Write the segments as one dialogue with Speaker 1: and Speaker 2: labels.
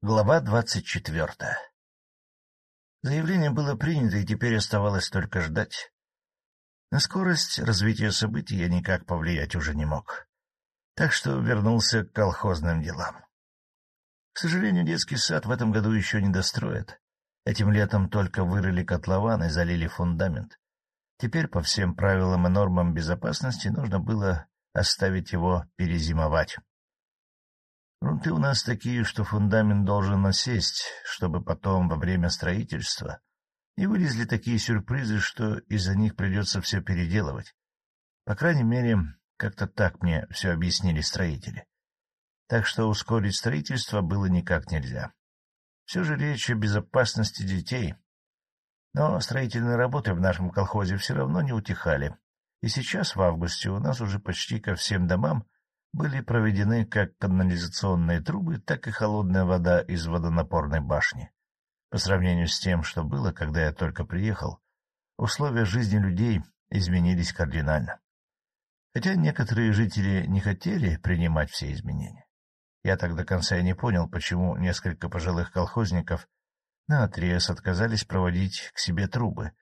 Speaker 1: Глава двадцать четвертая Заявление было принято, и теперь оставалось только ждать. На скорость развития событий я никак повлиять уже не мог, так что вернулся к колхозным делам. К сожалению, детский сад в этом году еще не достроят. Этим летом только вырыли котлован и залили фундамент. Теперь по всем правилам и нормам безопасности нужно было оставить его перезимовать. Грунты у нас такие, что фундамент должен насесть, чтобы потом во время строительства не вылезли такие сюрпризы, что из-за них придется все переделывать. По крайней мере, как-то так мне все объяснили строители. Так что ускорить строительство было никак нельзя. Все же речь о безопасности детей. Но строительные работы в нашем колхозе все равно не утихали. И сейчас, в августе, у нас уже почти ко всем домам были проведены как канализационные трубы, так и холодная вода из водонапорной башни. По сравнению с тем, что было, когда я только приехал, условия жизни людей изменились кардинально. Хотя некоторые жители не хотели принимать все изменения. Я так до конца и не понял, почему несколько пожилых колхозников наотрез отказались проводить к себе трубы.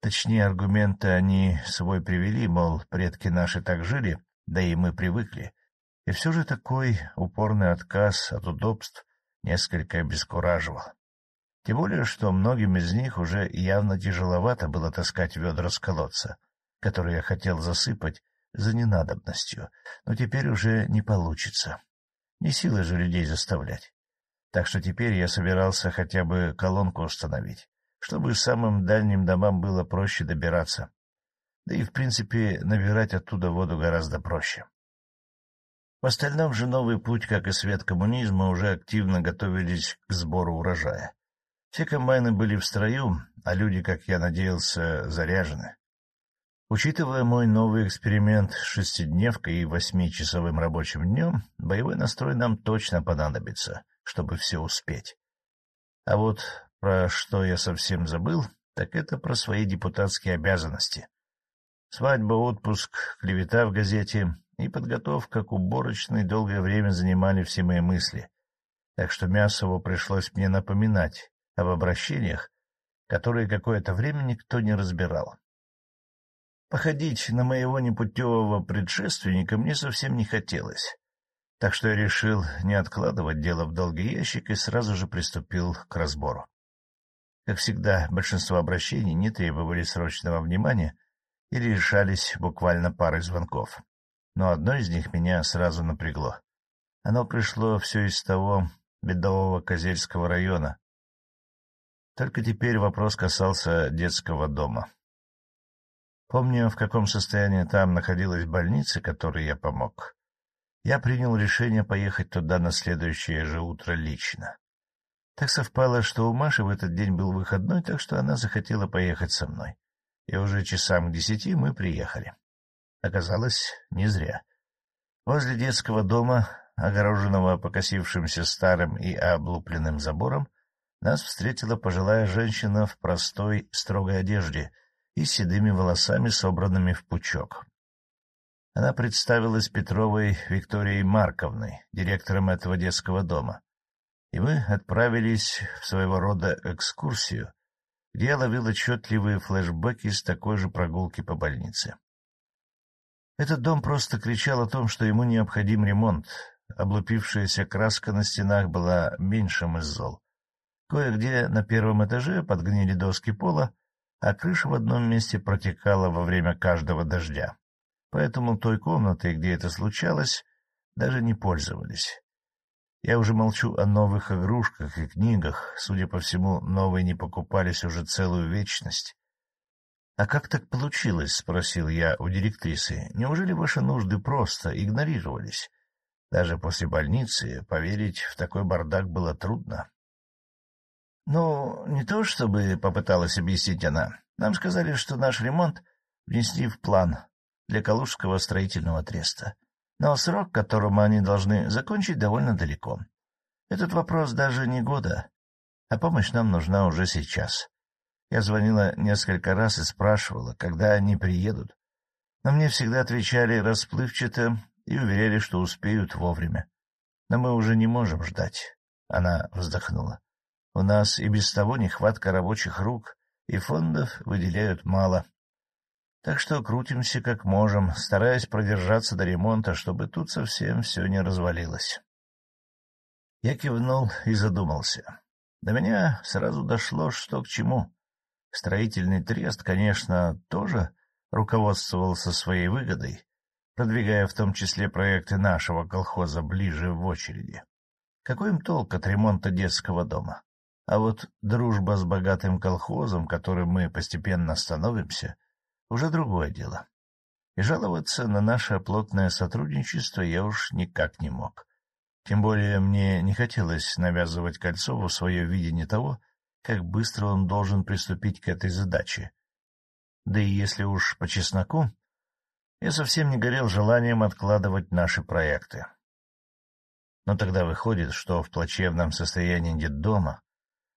Speaker 1: Точнее, аргументы они свой привели, мол, предки наши так жили, да и мы привыкли. И все же такой упорный отказ от удобств несколько обескураживал. Тем более, что многим из них уже явно тяжеловато было таскать ведра с колодца, которые я хотел засыпать за ненадобностью, но теперь уже не получится. Не силы же людей заставлять. Так что теперь я собирался хотя бы колонку установить, чтобы самым дальним домам было проще добираться. Да и, в принципе, набирать оттуда воду гораздо проще. В остальном же новый путь, как и свет коммунизма, уже активно готовились к сбору урожая. Все комбайны были в строю, а люди, как я надеялся, заряжены. Учитывая мой новый эксперимент с шестидневкой и восьмичасовым рабочим днем, боевой настрой нам точно понадобится, чтобы все успеть. А вот про что я совсем забыл, так это про свои депутатские обязанности. Свадьба, отпуск, клевета в газете и подготовка к уборочной долгое время занимали все мои мысли, так что Мясову пришлось мне напоминать об обращениях, которые какое-то время никто не разбирал. Походить на моего непутевого предшественника мне совсем не хотелось, так что я решил не откладывать дело в долгий ящик и сразу же приступил к разбору. Как всегда, большинство обращений не требовали срочного внимания или решались буквально парой звонков но одно из них меня сразу напрягло. Оно пришло все из того бедового Козельского района. Только теперь вопрос касался детского дома. Помню, в каком состоянии там находилась больница, которой я помог. Я принял решение поехать туда на следующее же утро лично. Так совпало, что у Маши в этот день был выходной, так что она захотела поехать со мной. И уже часам к десяти мы приехали. Оказалось, не зря. Возле детского дома, огороженного покосившимся старым и облупленным забором, нас встретила пожилая женщина в простой, строгой одежде и седыми волосами, собранными в пучок. Она представилась Петровой Викторией Марковной, директором этого детского дома, и мы отправились в своего рода экскурсию, где я ловил отчетливые флешбеки с такой же прогулки по больнице. Этот дом просто кричал о том, что ему необходим ремонт. Облупившаяся краска на стенах была меньшим из зол. Кое-где на первом этаже подгнили доски пола, а крыша в одном месте протекала во время каждого дождя. Поэтому той комнатой, где это случалось, даже не пользовались. Я уже молчу о новых игрушках и книгах. Судя по всему, новые не покупались уже целую вечность. — А как так получилось? — спросил я у директрисы. — Неужели ваши нужды просто игнорировались? Даже после больницы поверить в такой бардак было трудно. — Ну, не то чтобы, — попыталась объяснить она. Нам сказали, что наш ремонт внесли в план для Калужского строительного треста. Но срок, которому они должны закончить, довольно далеко. Этот вопрос даже не года, а помощь нам нужна уже сейчас. Я звонила несколько раз и спрашивала, когда они приедут. Но мне всегда отвечали расплывчато и уверяли, что успеют вовремя. Но мы уже не можем ждать. Она вздохнула. — У нас и без того нехватка рабочих рук, и фондов выделяют мало. Так что крутимся как можем, стараясь продержаться до ремонта, чтобы тут совсем все не развалилось. Я кивнул и задумался. До меня сразу дошло, что к чему. Строительный трест, конечно, тоже руководствовался своей выгодой, продвигая в том числе проекты нашего колхоза ближе в очереди. Какой им толк от ремонта детского дома? А вот дружба с богатым колхозом, которым мы постепенно становимся, уже другое дело. И жаловаться на наше плотное сотрудничество я уж никак не мог. Тем более мне не хотелось навязывать Кольцову свое видение того, как быстро он должен приступить к этой задаче. Да и если уж по чесноку, я совсем не горел желанием откладывать наши проекты. Но тогда выходит, что в плачевном состоянии детдома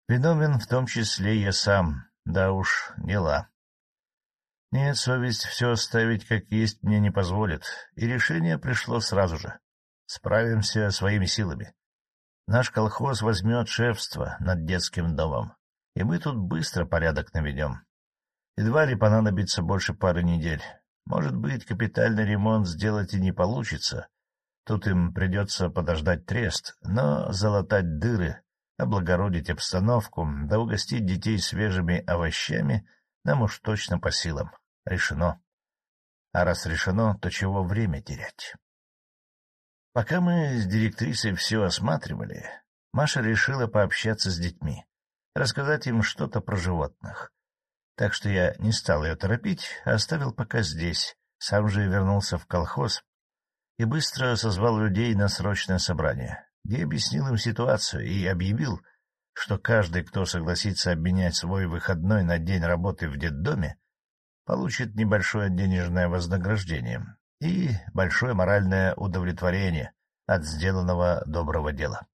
Speaker 1: виновен в том числе я сам, да уж, дела. Нет, совесть все оставить как есть мне не позволит, и решение пришло сразу же. Справимся своими силами. Наш колхоз возьмет шефство над детским домом, и мы тут быстро порядок наведем. Едва ли понадобится больше пары недель. Может быть, капитальный ремонт сделать и не получится. Тут им придется подождать трест, но залатать дыры, облагородить обстановку, да угостить детей свежими овощами нам уж точно по силам. Решено. А раз решено, то чего время терять? Пока мы с директрисой все осматривали, Маша решила пообщаться с детьми, рассказать им что-то про животных. Так что я не стал ее торопить, а оставил пока здесь, сам же вернулся в колхоз и быстро созвал людей на срочное собрание, где объяснил им ситуацию и объявил, что каждый, кто согласится обменять свой выходной на день работы в детдоме, получит небольшое денежное вознаграждение, и большое моральное удовлетворение от сделанного доброго дела.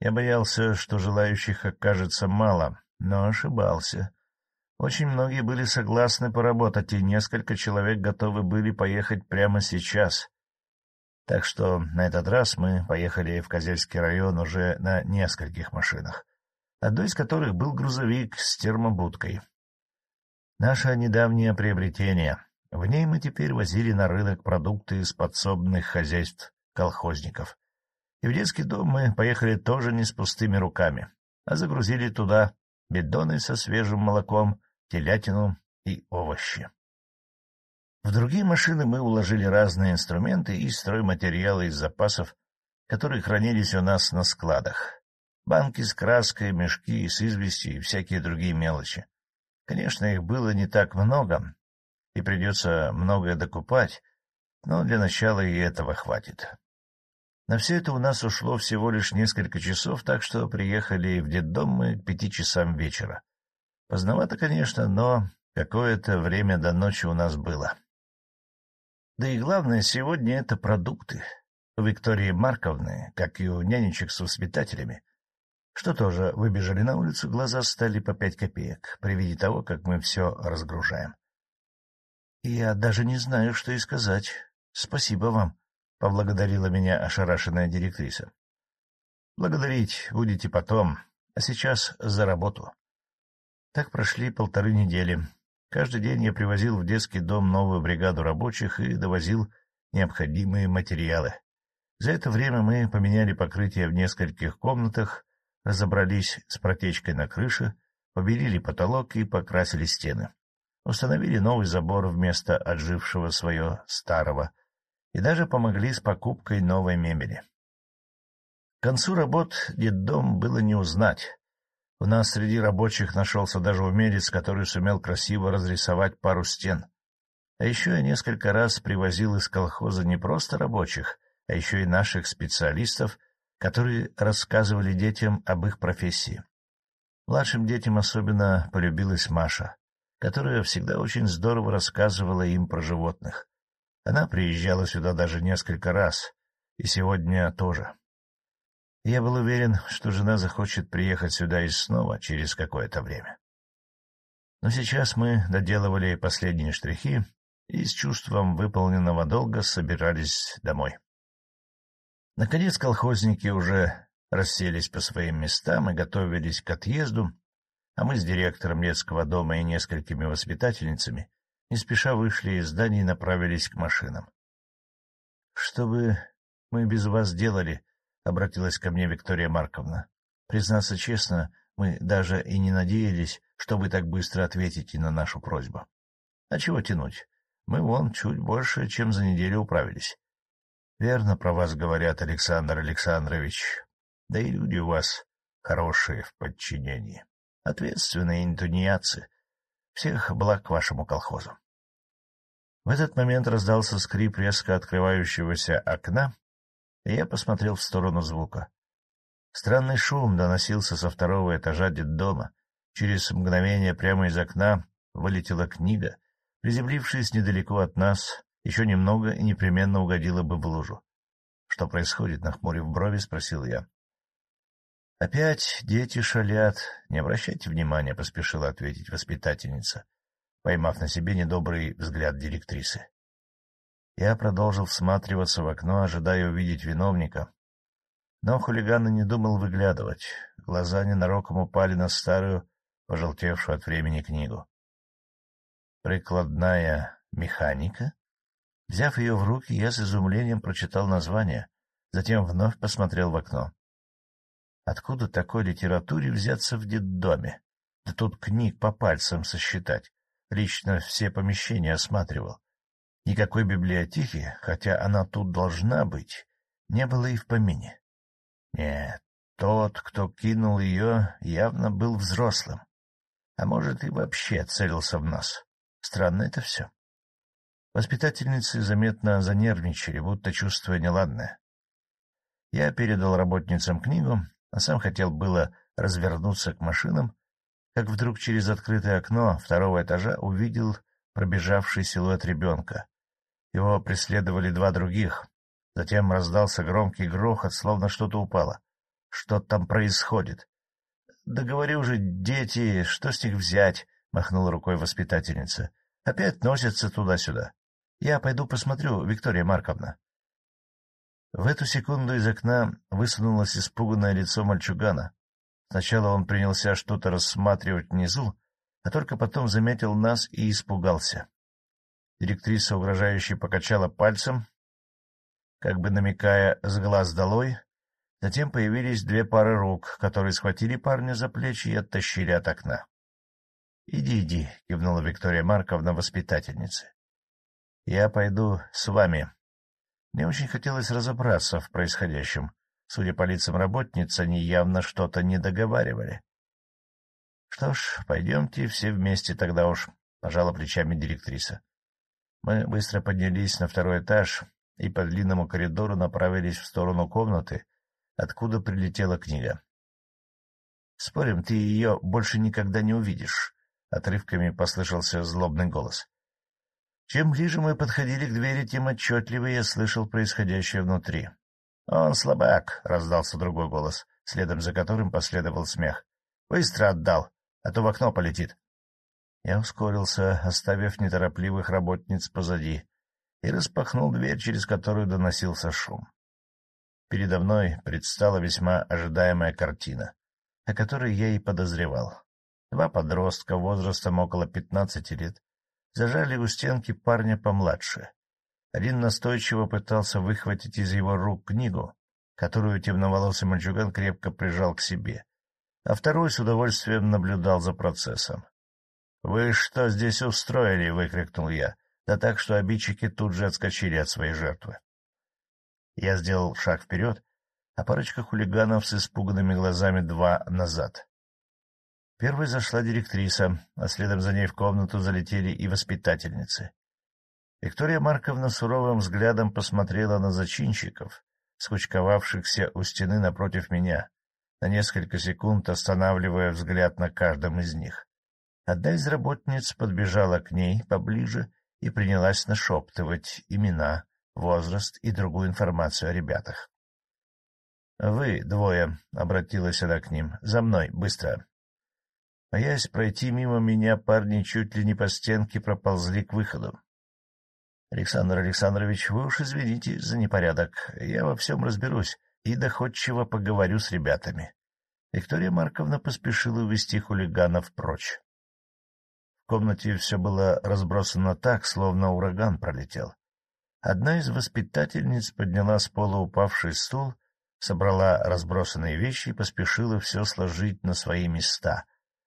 Speaker 1: Я боялся, что желающих окажется мало, но ошибался. Очень многие были согласны поработать, и несколько человек готовы были поехать прямо сейчас. Так что на этот раз мы поехали в Козельский район уже на нескольких машинах, одной из которых был грузовик с термобудкой. Наше недавнее приобретение — в ней мы теперь возили на рынок продукты из подсобных хозяйств колхозников. И в детский дом мы поехали тоже не с пустыми руками, а загрузили туда бидоны со свежим молоком, телятину и овощи. В другие машины мы уложили разные инструменты и стройматериалы из запасов, которые хранились у нас на складах. Банки с краской, мешки с известью и всякие другие мелочи. Конечно, их было не так много, и придется многое докупать, но для начала и этого хватит. На все это у нас ушло всего лишь несколько часов, так что приехали в детдом мы к пяти часам вечера. Поздновато, конечно, но какое-то время до ночи у нас было. Да и главное сегодня — это продукты. У Виктории Марковны, как и у нянечек с воспитателями, что тоже выбежали на улицу, глаза стали по пять копеек при виде того, как мы все разгружаем. Я даже не знаю, что и сказать. Спасибо вам, — поблагодарила меня ошарашенная директриса. Благодарить будете потом, а сейчас за работу. Так прошли полторы недели. Каждый день я привозил в детский дом новую бригаду рабочих и довозил необходимые материалы. За это время мы поменяли покрытие в нескольких комнатах, разобрались с протечкой на крыше, побелили потолок и покрасили стены установили новый забор вместо отжившего свое старого и даже помогли с покупкой новой мебели. К концу работ детдом было не узнать. У нас среди рабочих нашелся даже умелец, который сумел красиво разрисовать пару стен. А еще я несколько раз привозил из колхоза не просто рабочих, а еще и наших специалистов, которые рассказывали детям об их профессии. Младшим детям особенно полюбилась Маша которая всегда очень здорово рассказывала им про животных. Она приезжала сюда даже несколько раз, и сегодня тоже. Я был уверен, что жена захочет приехать сюда и снова через какое-то время. Но сейчас мы доделывали последние штрихи и с чувством выполненного долга собирались домой. Наконец колхозники уже расселись по своим местам и готовились к отъезду, а мы с директором детского дома и несколькими воспитательницами не спеша вышли из здания и направились к машинам. — Что бы мы без вас делали? — обратилась ко мне Виктория Марковна. — Признаться честно, мы даже и не надеялись, что вы так быстро ответите на нашу просьбу. А чего тянуть? Мы вон чуть больше, чем за неделю управились. — Верно про вас говорят, Александр Александрович. Да и люди у вас хорошие в подчинении. Ответственные интуниацы. Всех благ вашему колхозу. В этот момент раздался скрип резко открывающегося окна, и я посмотрел в сторону звука. Странный шум доносился со второго этажа детдома. Через мгновение прямо из окна вылетела книга, приземлившись недалеко от нас, еще немного и непременно угодила бы в лужу. — Что происходит? — нахмурив брови, спросил я. — Опять дети шалят. Не обращайте внимания, — поспешила ответить воспитательница, поймав на себе недобрый взгляд директрисы. Я продолжил всматриваться в окно, ожидая увидеть виновника. Но хулиган не думал выглядывать. Глаза ненароком упали на старую, пожелтевшую от времени книгу. «Прикладная механика?» Взяв ее в руки, я с изумлением прочитал название, затем вновь посмотрел в окно. Откуда такой литературе взяться в детдоме? Да тут книг по пальцам сосчитать. Лично все помещения осматривал. Никакой библиотеки, хотя она тут должна быть, не было и в помине. Нет, тот, кто кинул ее, явно был взрослым. А может, и вообще целился в нас. Странно это все. Воспитательницы заметно занервничали, будто чувствуя неладное. Я передал работницам книгу, а сам хотел было развернуться к машинам, как вдруг через открытое окно второго этажа увидел пробежавший силуэт ребенка. Его преследовали два других. Затем раздался громкий грохот, словно что-то упало. Что там происходит? — Да говорю же, дети, что с них взять? — махнула рукой воспитательница. — Опять носятся туда-сюда. Я пойду посмотрю, Виктория Марковна. В эту секунду из окна высунулось испуганное лицо мальчугана. Сначала он принялся что-то рассматривать внизу, а только потом заметил нас и испугался. Директриса угрожающе покачала пальцем, как бы намекая с глаз долой. Затем появились две пары рук, которые схватили парня за плечи и оттащили от окна. — Иди, иди, — кивнула Виктория Марковна воспитательнице. — Я пойду с вами, мне очень хотелось разобраться в происходящем. Судя по лицам работниц, они явно что-то не договаривали. Что ж, пойдемте все вместе тогда уж, — пожала плечами директриса. Мы быстро поднялись на второй этаж и по длинному коридору направились в сторону комнаты, откуда прилетела книга. — Спорим, ты ее больше никогда не увидишь, — отрывками послышался злобный голос. Чем ближе мы подходили к двери, тем отчетливее я слышал происходящее внутри. — Он слабак, — раздался другой голос, следом за которым последовал смех. — Быстро отдал, а то в окно полетит. Я ускорился, оставив неторопливых работниц позади, и распахнул дверь, через которую доносился шум. Передо мной предстала весьма ожидаемая картина, о которой я и подозревал. Два подростка возрастом около пятнадцати лет зажали у стенки парня помладше. Один настойчиво пытался выхватить из его рук книгу, которую темноволосый мальчуган крепко прижал к себе, а второй с удовольствием наблюдал за процессом. — Вы что здесь устроили? — выкрикнул я, да так, что обидчики тут же отскочили от своей жертвы. Я сделал шаг вперед, а парочка хулиганов с испуганными глазами два назад. Первой зашла директриса, а следом за ней в комнату залетели и воспитательницы. Виктория Марковна суровым взглядом посмотрела на зачинщиков, скучковавшихся у стены напротив меня, на несколько секунд останавливая взгляд на каждом из них. Одна из работниц подбежала к ней поближе и принялась нашептывать имена, возраст и другую информацию о ребятах. — Вы двое, — обратилась она к ним, — за мной, быстро. Боясь пройти мимо меня, парни чуть ли не по стенке проползли к выходу. — Александр Александрович, вы уж извините за непорядок. Я во всем разберусь. и доходчиво поговорю с ребятами. Виктория Марковна поспешила увести хулиганов прочь. В комнате все было разбросано так, словно ураган пролетел. Одна из воспитательниц подняла с пола упавший стул, собрала разбросанные вещи и поспешила все сложить на свои места,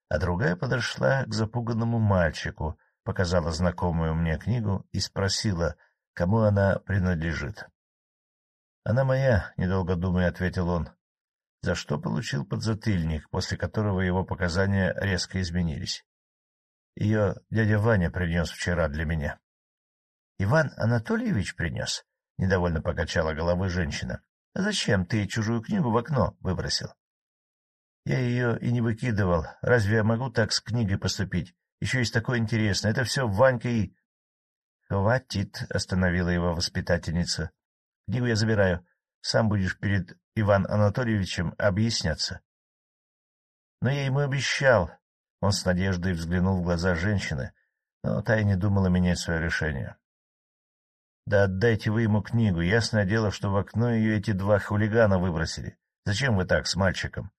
Speaker 1: а другая подошла к запуганному мальчику, показала знакомую мне книгу и спросила, кому она принадлежит. — Она моя, — недолго думая, ответил он, за что получил подзатыльник, после которого его показания резко изменились. Ее дядя Ваня принес вчера для меня. — Иван Анатольевич принес? — недовольно покачала головой женщина. — А зачем ты чужую книгу в окно выбросил? — Я ее и не выкидывал. Разве я могу так с книгой поступить? Еще есть такое интересное. Это все Ванька и... — Хватит, — остановила его воспитательница. — Книгу я забираю. Сам будешь перед Иван Анатольевичем объясняться. Но я ему обещал, он с надеждой взглянул в глаза женщины, но та и не думала менять свое решение. — Да отдайте вы ему книгу. Ясное дело, что в окно ее эти два хулигана выбросили. Зачем вы так с мальчиком?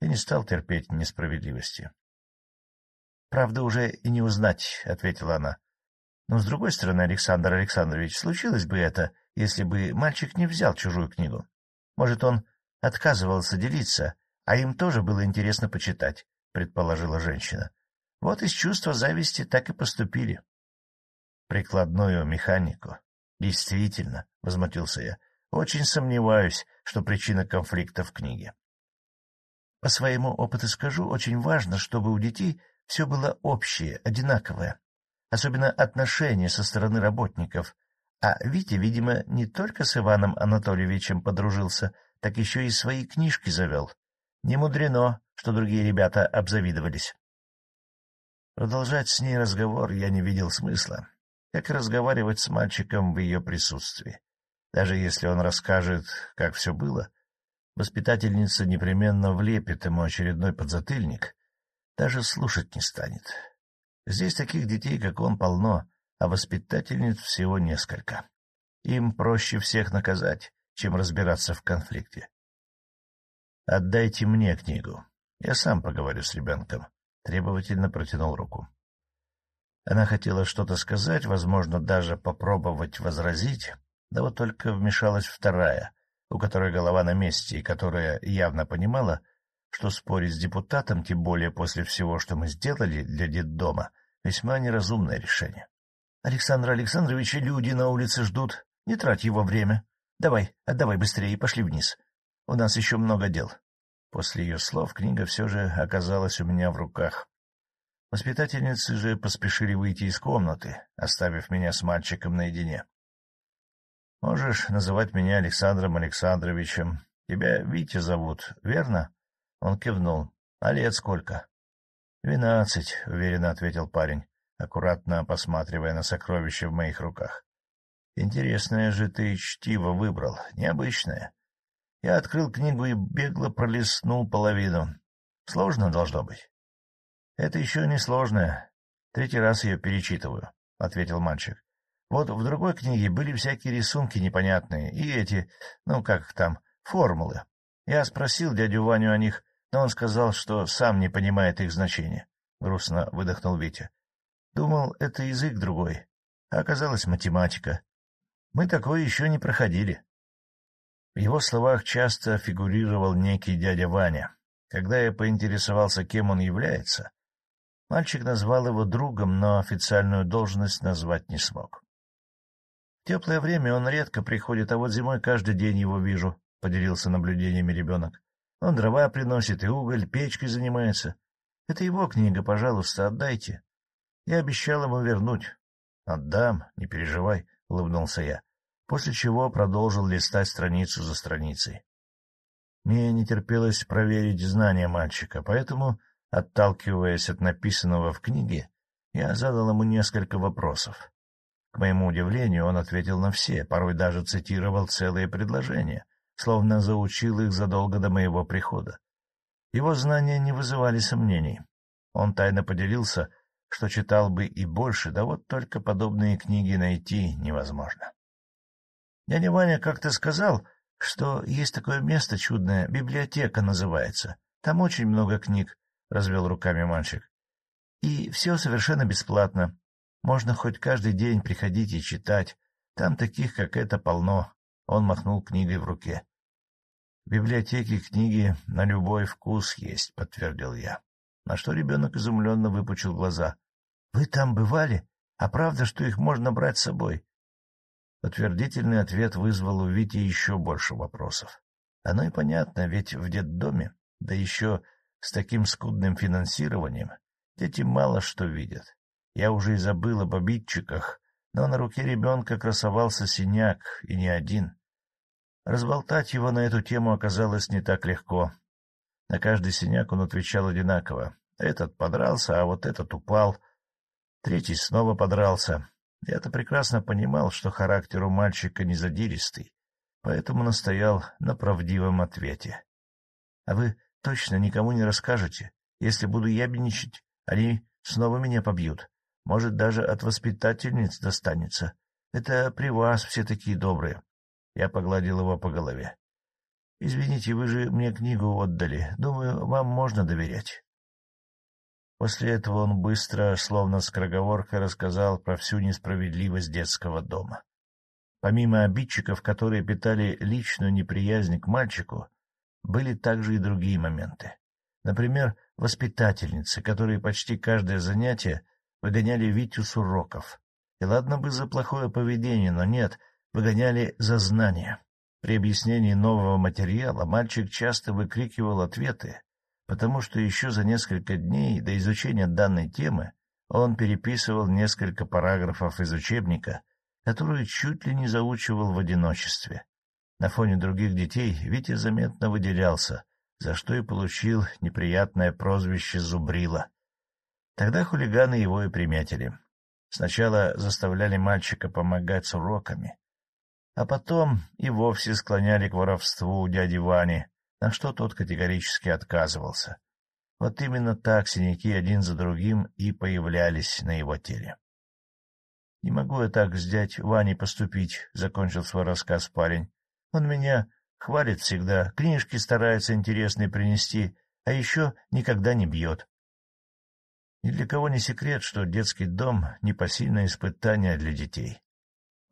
Speaker 1: Я не стал терпеть несправедливости. — Правда, уже и не узнать, — ответила она. — Но, с другой стороны, Александр Александрович, случилось бы это, если бы мальчик не взял чужую книгу. Может, он отказывался делиться, а им тоже было интересно почитать предположила женщина. Вот из чувства зависти так и поступили. Прикладную механику. Действительно, — возмутился я, — очень сомневаюсь, что причина конфликта в книге. По своему опыту скажу, очень важно, чтобы у детей все было общее, одинаковое, особенно отношения со стороны работников. А Витя, видимо, не только с Иваном Анатольевичем подружился, так еще и свои книжки завел. Не мудрено, что другие ребята обзавидовались. Продолжать с ней разговор я не видел смысла, как разговаривать с мальчиком в ее присутствии. Даже если он расскажет, как все было, воспитательница непременно влепит ему очередной подзатыльник, даже слушать не станет. Здесь таких детей, как он, полно, а воспитательниц всего несколько. Им проще всех наказать, чем разбираться в конфликте. «Отдайте мне книгу. Я сам поговорю с ребенком», — требовательно протянул руку. Она хотела что-то сказать, возможно, даже попробовать возразить, да вот только вмешалась вторая, у которой голова на месте и которая явно понимала, что спорить с депутатом, тем более после всего, что мы сделали для детдома, весьма неразумное решение. — Александр Александрович, люди на улице ждут. Не трать его время. Давай, отдавай быстрее и пошли вниз. У нас еще много дел. После ее слов книга все же оказалась у меня в руках. Воспитательницы же поспешили выйти из комнаты, оставив меня с мальчиком наедине. — Можешь называть меня Александром Александровичем. Тебя Витя зовут, верно? Он кивнул. — А лет сколько? — Двенадцать, — уверенно ответил парень, аккуратно посматривая на сокровища в моих руках. — Интересное же ты чтиво выбрал, необычное. Я открыл книгу и бегло пролистнул половину. Сложно должно быть. — Это еще не сложное. Третий раз ее перечитываю, — ответил мальчик. Вот в другой книге были всякие рисунки непонятные, и эти, ну, как там, формулы. Я спросил дядю Ваню о них, но он сказал, что сам не понимает их значения. Грустно выдохнул Витя. Думал, это язык другой, а оказалось математика. Мы такое еще не проходили. В его словах часто фигурировал некий дядя Ваня. Когда я поинтересовался, кем он является, мальчик назвал его другом, но официальную должность назвать не смог. В теплое время он редко приходит, а вот зимой каждый день его вижу, — поделился наблюдениями ребенок. Он дрова приносит и уголь, печкой занимается. Это его книга, пожалуйста, отдайте. Я обещал ему вернуть. — Отдам, не переживай, — улыбнулся я после чего продолжил листать страницу за страницей. Мне не терпелось проверить знания мальчика, поэтому, отталкиваясь от написанного в книге, я задал ему несколько вопросов. К моему удивлению, он ответил на все, порой даже цитировал целые предложения, словно заучил их задолго до моего прихода. Его знания не вызывали сомнений. Он тайно поделился, что читал бы и больше, да вот только подобные книги найти невозможно. Дядя Ваня как-то сказал, что есть такое место чудное, библиотека называется. Там очень много книг, — развел руками мальчик. И все совершенно бесплатно. Можно хоть каждый день приходить и читать. Там таких, как это, полно. Он махнул книгой в руке. — В библиотеке книги на любой вкус есть, — подтвердил я. На что ребенок изумленно выпучил глаза. — Вы там бывали? А правда, что их можно брать с собой? Утвердительный ответ вызвал у Вити еще больше вопросов. Оно и понятно, ведь в детдоме, да еще с таким скудным финансированием, дети мало что видят. Я уже и забыл об обидчиках, но на руке ребенка красовался синяк, и не один. Разболтать его на эту тему оказалось не так легко. На каждый синяк он отвечал одинаково. Этот подрался, а вот этот упал. Третий снова подрался. Я-то прекрасно понимал, что характер у мальчика не задиристый, поэтому настоял на правдивом ответе. — А вы точно никому не расскажете? Если буду ябедничать, они снова меня побьют. Может, даже от воспитательниц достанется. Это при вас все такие добрые. Я погладил его по голове. — Извините, вы же мне книгу отдали. Думаю, вам можно доверять. После этого он быстро, словно скороговоркой, рассказал про всю несправедливость детского дома. Помимо обидчиков, которые питали личную неприязнь к мальчику, были также и другие моменты. Например, воспитательницы, которые почти каждое занятие выгоняли Витю с уроков. И ладно бы за плохое поведение, но нет — выгоняли за знания. При объяснении нового материала мальчик часто выкрикивал ответы, потому что еще за несколько дней до изучения данной темы он переписывал несколько параграфов из учебника, которые чуть ли не заучивал в одиночестве. На фоне других детей Витя заметно выделялся, за что и получил неприятное прозвище «Зубрила». Тогда хулиганы его и приметили. Сначала заставляли мальчика помогать с уроками, а потом и вовсе склоняли к воровству у дяди Вани, на что тот категорически отказывался. Вот именно так синяки один за другим и появлялись на его теле. — Не могу я так с дядь Ваней поступить, — закончил свой рассказ парень. — Он меня хвалит всегда, книжки старается интересные принести, а еще никогда не бьет. Ни для кого не секрет, что детский дом — непосильное испытание для детей.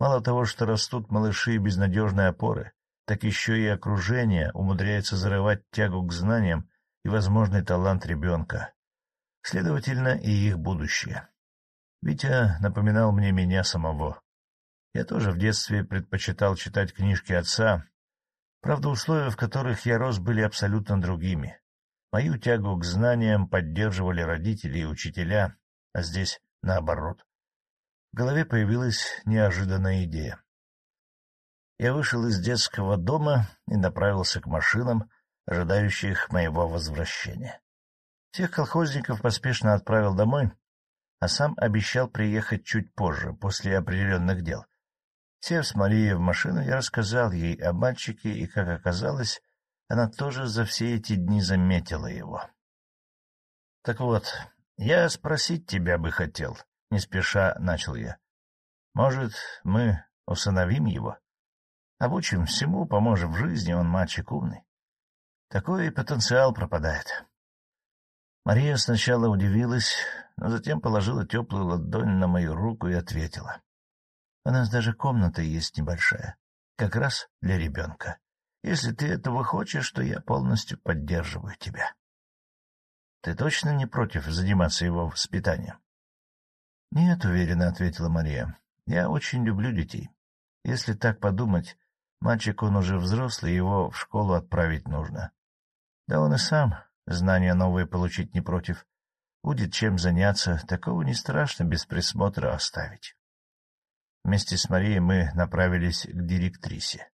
Speaker 1: Мало того, что растут малыши без надежной опоры, так еще и окружение умудряется зарывать тягу к знаниям и возможный талант ребенка. Следовательно, и их будущее. Витя напоминал мне меня самого. Я тоже в детстве предпочитал читать книжки отца, правда, условия, в которых я рос, были абсолютно другими. Мою тягу к знаниям поддерживали родители и учителя, а здесь наоборот. В голове появилась неожиданная идея. Я вышел из детского дома и направился к машинам, ожидающих моего возвращения. Всех колхозников поспешно отправил домой, а сам обещал приехать чуть позже, после определенных дел. Сев с Марией в машину, я рассказал ей о мальчике, и, как оказалось, она тоже за все эти дни заметила его. — Так вот, я спросить тебя бы хотел, не спеша начал я. Может, мы усыновим его? Обучим всему, поможем в жизни, он мальчик умный. Такой потенциал пропадает. Мария сначала удивилась, но затем положила теплую ладонь на мою руку и ответила. — У нас даже комната есть небольшая, как раз для ребенка. Если ты этого хочешь, то я полностью поддерживаю тебя. — Ты точно не против заниматься его воспитанием? — Нет, — уверенно ответила Мария. — Я очень люблю детей. Если так подумать, мальчик он уже взрослый, его в школу отправить нужно. Да он и сам знания новые получить не против. Будет чем заняться, такого не страшно без присмотра оставить. Вместе с Марией мы направились к директрисе.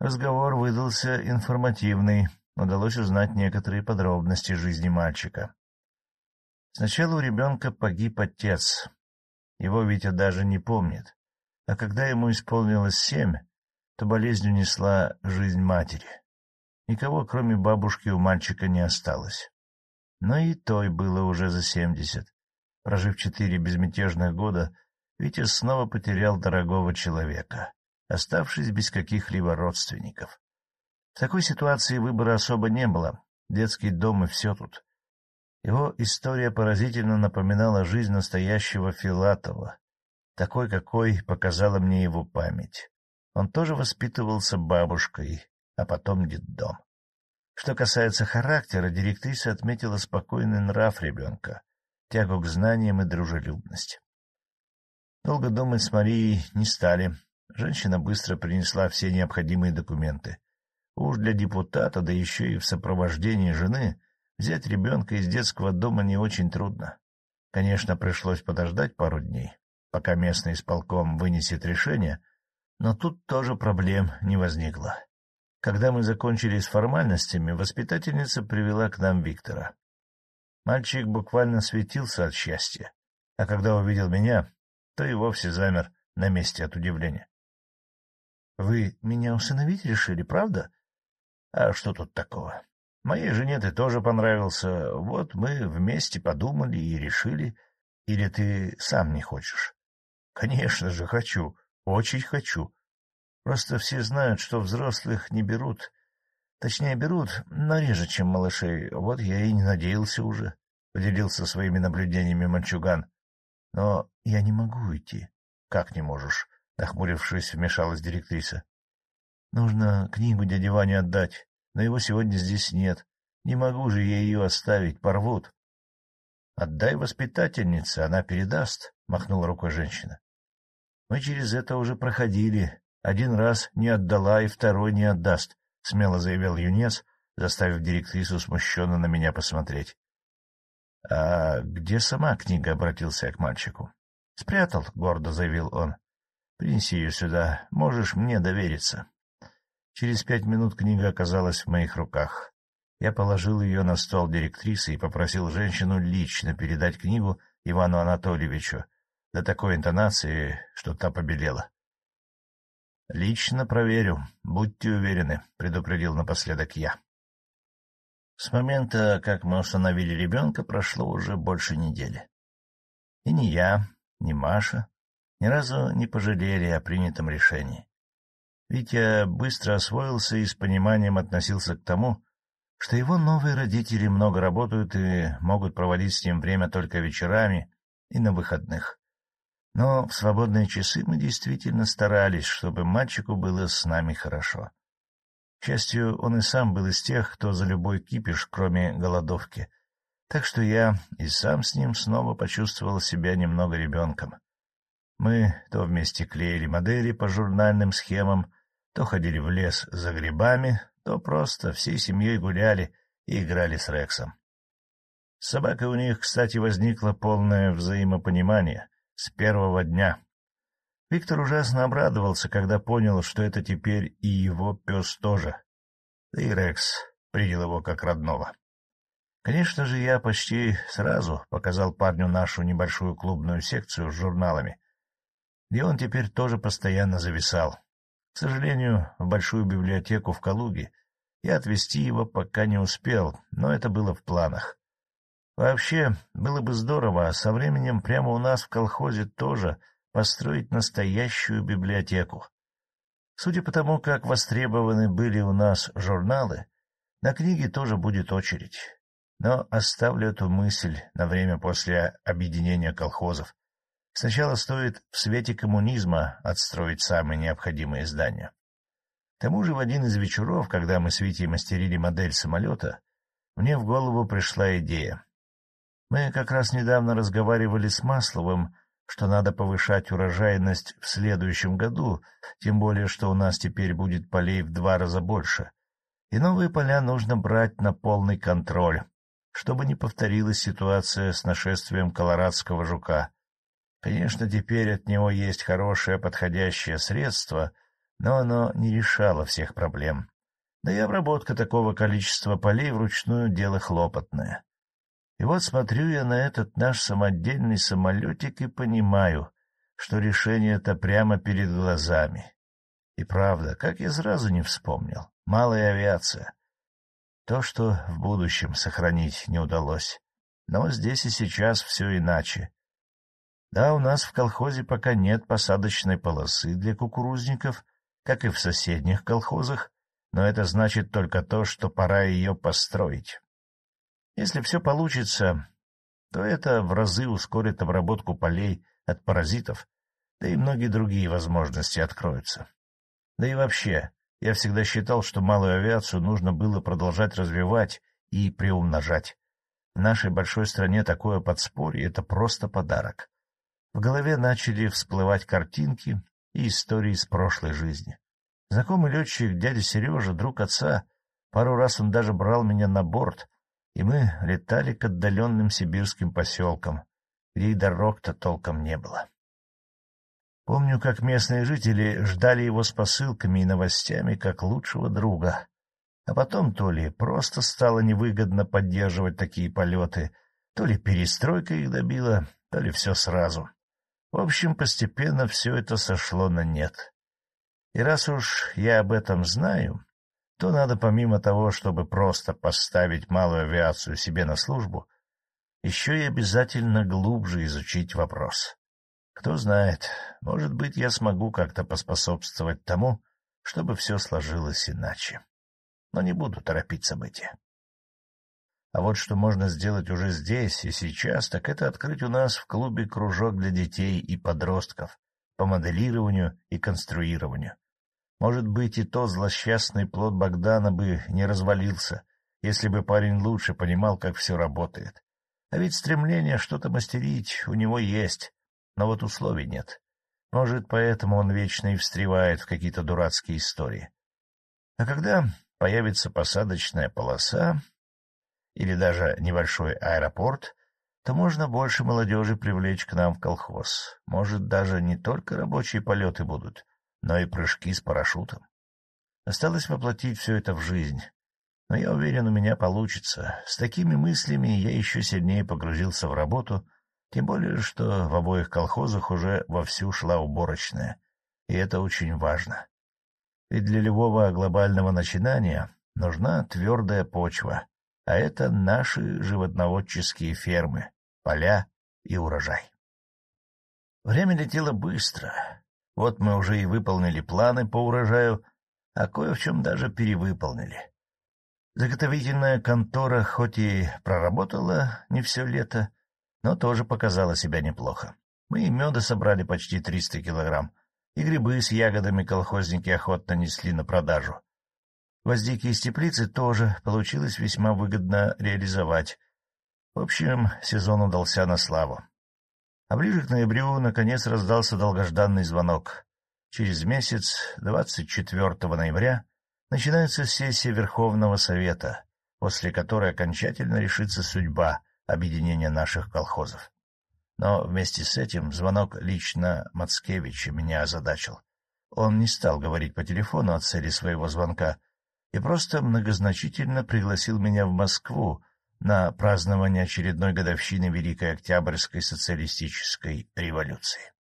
Speaker 1: Разговор выдался информативный, удалось узнать некоторые подробности жизни мальчика. Сначала у ребенка погиб отец. Его Витя даже не помнит. А когда ему исполнилось семь, то болезнь унесла жизнь матери. Никого, кроме бабушки, у мальчика не осталось. Но и той было уже за семьдесят. Прожив четыре безмятежных года, Витя снова потерял дорогого человека. Оставшись без каких-либо родственников. В такой ситуации выбора особо не было, детский дом и все тут. Его история поразительно напоминала жизнь настоящего Филатова, такой, какой показала мне его память. Он тоже воспитывался бабушкой, а потом детдом. Что касается характера, директриса отметила спокойный нрав ребенка, тягу к знаниям и дружелюбность. Долго думать с Марией не стали. Женщина быстро принесла все необходимые документы. Уж для депутата, да еще и в сопровождении жены, взять ребенка из детского дома не очень трудно. Конечно, пришлось подождать пару дней, пока местный исполком вынесет решение, но тут тоже проблем не возникло. Когда мы закончили с формальностями, воспитательница привела к нам Виктора. Мальчик буквально светился от счастья, а когда увидел меня, то и вовсе замер на месте от удивления. — Вы меня усыновить решили, правда? — А что тут такого? Моей жене ты тоже понравился. Вот мы вместе подумали и решили. Или ты сам не хочешь? — Конечно же, хочу. Очень хочу. Просто все знают, что взрослых не берут. Точнее, берут, но реже, чем малышей. Вот я и не надеялся уже, — поделился своими наблюдениями мальчуган. — Но я не могу уйти. — Как не можешь? — нахмурившись, вмешалась директриса. — Нужно книгу дяде Ване отдать, но его сегодня здесь нет. Не могу же я ее оставить, порвут. — Отдай воспитательнице, она передаст, — махнула рукой женщина. — Мы через это уже проходили. Один раз не отдала и второй не отдаст, — смело заявил юнец, заставив директрису смущенно на меня посмотреть. — А где сама книга? — обратился я к мальчику. — Спрятал, — гордо заявил он. — Принеси ее сюда, можешь мне довериться. Через пять минут книга оказалась в моих руках. Я положил ее на стол директрисы и попросил женщину лично передать книгу Ивану Анатольевичу до такой интонации, что та побелела. — Лично проверю, будьте уверены, — предупредил напоследок я. С момента, как мы установили ребенка, прошло уже больше недели. И ни я, ни Маша ни разу не пожалели о принятом решении. Витя быстро освоился и с пониманием относился к тому, что его новые родители много работают и могут проводить с ним время только вечерами и на выходных. Но в свободные часы мы действительно старались, чтобы мальчику было с нами хорошо. К счастью, он и сам был из тех, кто за любой кипиш, кроме голодовки. Так что я и сам с ним снова почувствовал себя немного ребенком. Мы то вместе клеили модели по журнальным схемам, то ходили в лес за грибами, то просто всей семьей гуляли и играли с Рексом. С собакой у них, кстати, возникло полное взаимопонимание с первого дня. Виктор ужасно обрадовался, когда понял, что это теперь и его пес тоже. Да и Рекс принял его как родного. Конечно же, я почти сразу показал парню нашу небольшую клубную секцию с журналами, где он теперь тоже постоянно зависал. К сожалению, в большую библиотеку в Калуге я отвезти его пока не успел, но это было в планах. Вообще, было бы здорово, со временем прямо у нас в колхозе тоже построить настоящую библиотеку. Судя по тому, как востребованы были у нас журналы, на книги тоже будет очередь. Но оставлю эту мысль на время после объединения колхозов. Сначала стоит в свете коммунизма отстроить самые необходимые здания. К тому же в один из вечеров, когда мы с Витей мастерили модель самолета, мне в голову пришла идея. Мы как раз недавно разговаривали с Масловым что надо повышать урожайность в следующем году, тем более, что у нас теперь будет полей в два раза больше. И новые поля нужно брать на полный контроль, чтобы не повторилась ситуация с нашествием колорадского жука. Конечно, теперь от него есть хорошее подходящее средство, но оно не решало всех проблем. Да и обработка такого количества полей вручную — дело хлопотное. И вот смотрю я на этот наш самодельный самолетик и понимаю, что решение это прямо перед глазами. И правда, как я сразу не вспомнил, малая авиация. То, что в будущем сохранить не удалось. Но здесь и сейчас все иначе. Да, у нас в колхозе пока нет посадочной полосы для кукурузников, как и в соседних колхозах, но это значит только то, что пора ее построить. Если все получится, то это в разы ускорит обработку полей от паразитов, да и многие другие возможности откроются. Да и вообще, я всегда считал, что малую авиацию нужно было продолжать развивать и приумножать. В нашей большой стране такое подспорье — это просто подарок. В голове начали всплывать картинки и истории из прошлой жизни. Знакомый летчик, дядя Сережа, друг отца, пару раз он даже брал меня на борт, и мы летали к отдаленным сибирским поселкам, где и дорог-то толком не было. Помню, как местные жители ждали его с посылками и новостями как лучшего друга. А потом то ли просто стало невыгодно поддерживать такие полеты, то ли перестройка их добила, то ли все сразу. В общем, постепенно все это сошло на нет. И раз уж я об этом знаю, то надо помимо того, чтобы просто поставить малую авиацию себе на службу, еще и обязательно глубже изучить вопрос. Кто знает, может быть, я смогу как-то поспособствовать тому, чтобы все сложилось иначе. Но не буду торопить события. А вот что можно сделать уже здесь и сейчас, так это открыть у нас в клубе кружок для детей и подростков по моделированию и конструированию. Может быть, и то злосчастный плод Богдана бы не развалился, если бы парень лучше понимал, как все работает. А ведь стремление что-то мастерить у него есть, но вот условий нет. Может, поэтому он вечно и встревает в какие-то дурацкие истории. А когда появится посадочная полоса или даже небольшой аэропорт, то можно больше молодежи привлечь к нам в колхоз. Может, даже не только рабочие полеты будут, но и прыжки с парашютом. Осталось воплотить все это в жизнь. Но я уверен, у меня получится. С такими мыслями я еще сильнее погрузился в работу — тем более, что в обоих колхозах уже вовсю шла уборочная, и это очень важно. Ведь для любого глобального начинания нужна твердая почва, а это наши животноводческие фермы, поля и урожай. Время летело быстро. Вот мы уже и выполнили планы по урожаю, а кое в чем даже перевыполнили. Заготовительная контора хоть и проработала не все лето, но тоже показала себя неплохо. Мы и меда собрали почти триста килограмм, и грибы с ягодами колхозники охотно несли на продажу. Гвоздики из теплицы тоже получилось весьма выгодно реализовать. В общем, сезон удался на славу. А ближе к ноябрю, наконец, раздался долгожданный звонок. Через месяц, 24 ноября, начинается сессия Верховного Совета, после которой окончательно решится судьба объединения наших колхозов. Но вместе с этим звонок лично Мацкевича меня озадачил. Он не стал говорить по телефону о цели своего звонка и просто многозначительно пригласил меня в Москву на празднование очередной годовщины Великой Октябрьской социалистической революции.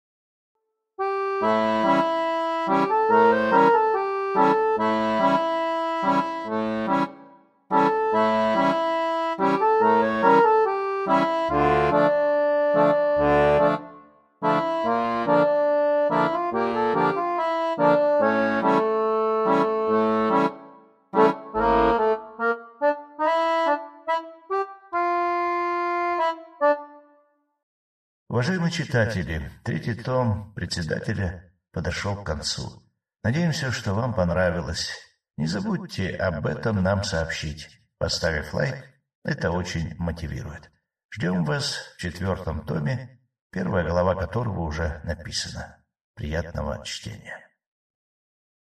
Speaker 1: Уважаемые читатели, третий том председателя подошел к концу. Надеемся, что вам понравилось. Не забудьте об этом нам сообщить. Поставив лайк, это очень мотивирует. Ждем вас в четвертом томе, первая глава которого уже написана. Приятного чтения.